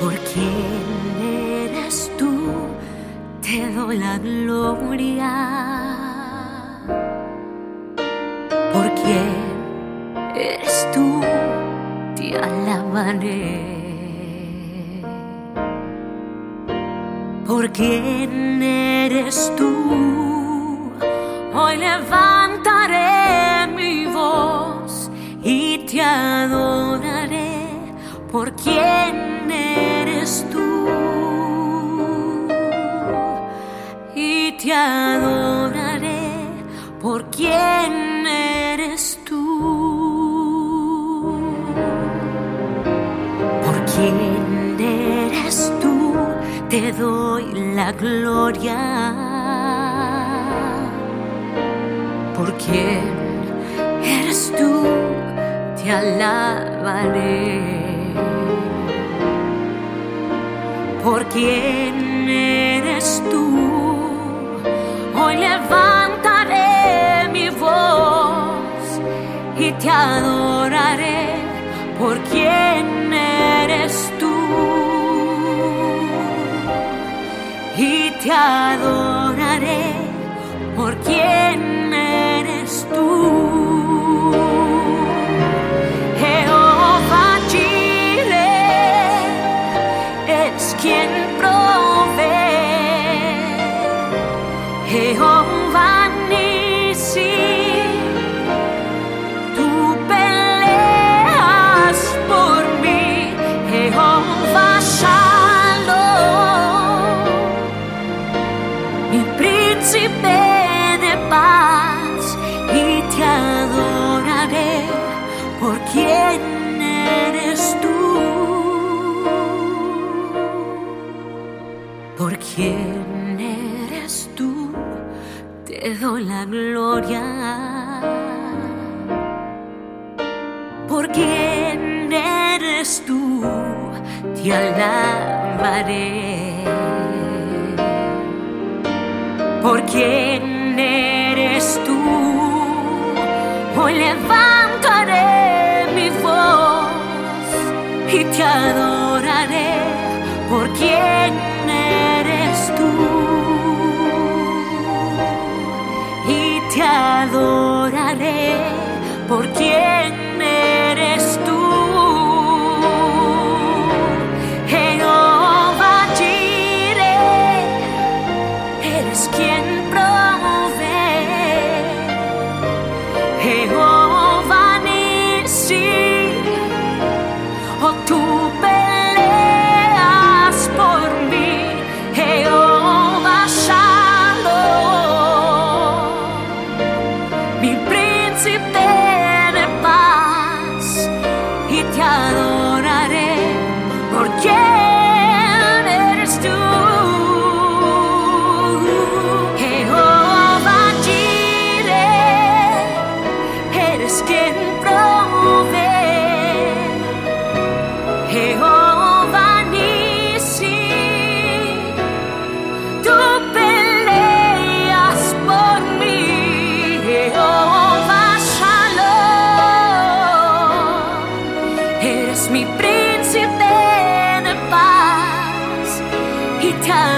por quién eres tú, te doy la gloria. Por quién eres tú, te alabaré. Por quién eres tú, hoy levantaré mi voz y te adoraré. Por quién eres tú y te adoraré. Por quién eres tú. Por quién eres tú, te doy la gloria. Por quién eres tú, te alabaré. Por quién eres tú, hoy levantaré mi voz y te adoraré. Por quién eres tú y te adoraré. Por quién eres tú. Quien provee. Jehová Nisi, tú peleas por mí. Jehová Shalom, mi príncipe de paz, y te adoraré por quien doy la gloria. Por quién eres tú, te alabaré. Por quién eres tú, hoy levantaré mi voz y te adoraré. Por quién príncipe de paz, y te adoraré. Y